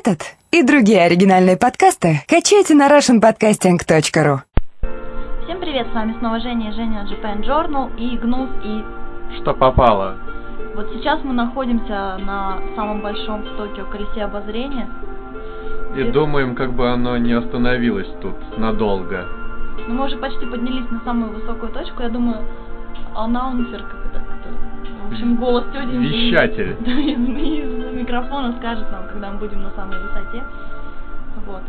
Этот и другие оригинальные подкасты качайте на russianpodcasting.ru Всем привет, с вами снова Женя и Женя Japan Journal и Гнус и... Что попало? Вот сейчас мы находимся на самом большом в Токио колесе обозрения. И думаем, как бы оно не остановилось тут надолго. Ну, мы уже почти поднялись на самую высокую точку, я думаю, анаунсер, как это, кто? в общем, голос тетеньки. Вещатель. Да, из, из микрофона скажет нам, когда мы будем на самой высоте. Вот.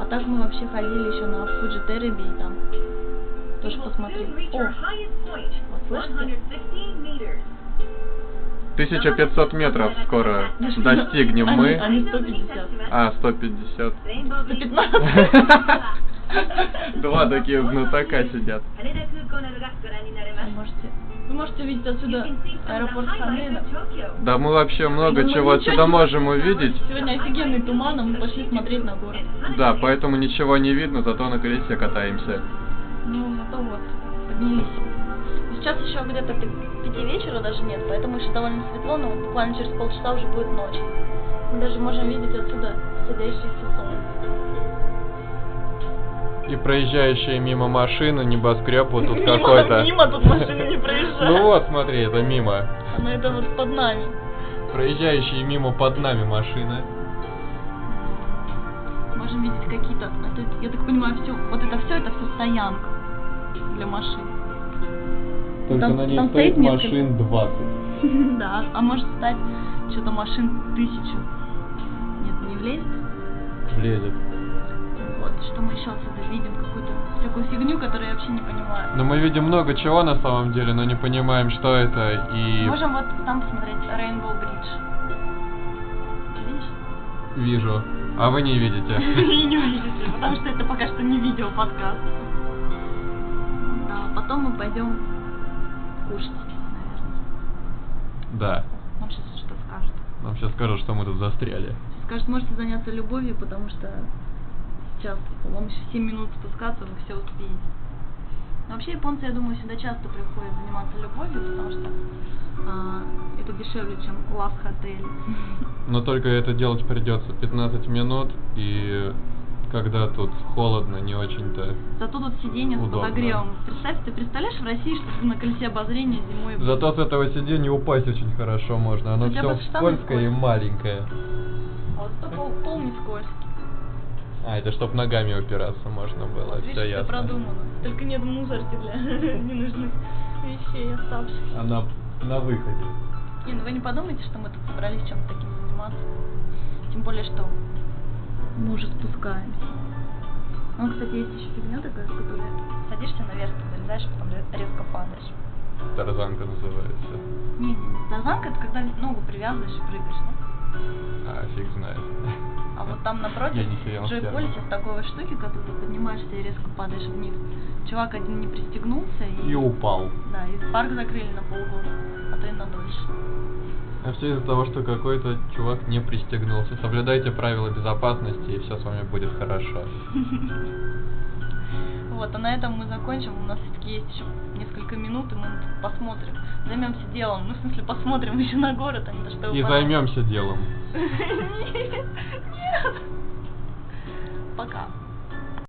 А так мы вообще ходили еще на Фуджи Тереби и там тоже посмотрели. О, вот слышите? 1500 метров скоро достигнем мы. Они 150. А, 150. 115. Два таких знатока сидят. Вы можете, вы можете увидеть отсюда аэропорт Ханеда. Да мы вообще много Ну, чего отсюда можем увидеть. Сегодня офигенный туман, а мы пошли смотреть на город. Да, поэтому ничего не видно, зато на колесе катаемся. Ну, зато вот, поднялись. Сейчас еще где-то пяти вечера даже нет, поэтому еще довольно светло, но буквально через полчаса уже будет ночь. Мы даже можем видеть отсюда солнце. И проезжающие мимо машины, небоскреб вот тут какой-то. мимо тут машины не проезжают. Ну вот, смотри, это мимо. Но это вот под нами. Проезжающие мимо под нами машины. Можем видеть какие-то, это, я так понимаю, все, вот это все, это все стоянка для машин. Только Там- на ней там стоит машин 20. Да, а может стать что-то машин тысячу. Нет, не влезет. Влезет. Что мы еще отсюда видим, какую-то всякую фигню, которую я вообще не понимаю. Но мы видим много чего на самом деле, но не понимаем, что это и Можем вот там посмотреть Rainbow Bridge. Видишь? вижу. А вы не видите. И не увидите, потому что это пока что не видео подкаст. Да, потом мы пойдем кушать, наверное. Да. Он сейчас что скажет. Нам сейчас скажут, что мы тут застряли. Скажет, можете заняться любовью, потому что сейчас вам еще 7 минут спускаться, вы все успеете. Но вообще японцы, я думаю, сюда часто приходят заниматься любовью, потому что а, это дешевле, чем Hotel. Но только это делать придется 15 минут, и когда тут холодно, не очень-то. Зато тут сиденье с Удобно. подогревом. Представь, ты представляешь в России, что ты на колесе обозрения зимой... Зато с этого сиденья упасть очень хорошо можно. Оно Хотя все скользкое и маленькое. А вот это пол, пол не скользкий. А, это чтоб ногами упираться можно было. Видишь, Все все ясно. продумано. Только нет мусорки для ненужных вещей оставшихся. Она на выходе. Не, ну вы не подумайте, что мы тут собрались чем-то таким заниматься. Тем более, что мы уже спускаемся. Ну, кстати, есть еще фигня такая, в которой садишься наверх, ты залезаешь, потом ре- резко падаешь. Тарзанка называется. Не, не, не. Тарзанка это когда ногу привязываешь и прыгаешь, ну. А, фиг знает. А вот там напротив, Я не сидел в в первом. Джойполисе с такой вот штуки, когда ты поднимаешься и резко падаешь вниз. Чувак один не пристегнулся и... И упал. Да, и парк закрыли на полгода, а то и на дольше. А все из-за того, что какой-то чувак не пристегнулся. Соблюдайте правила безопасности, и все с вами будет хорошо. Вот, а на этом мы закончим. У нас все-таки есть еще несколько минут, и мы посмотрим. Займемся делом. Ну, в смысле, посмотрим еще на город, а не то, что И займемся делом. Нет, нет. Пока.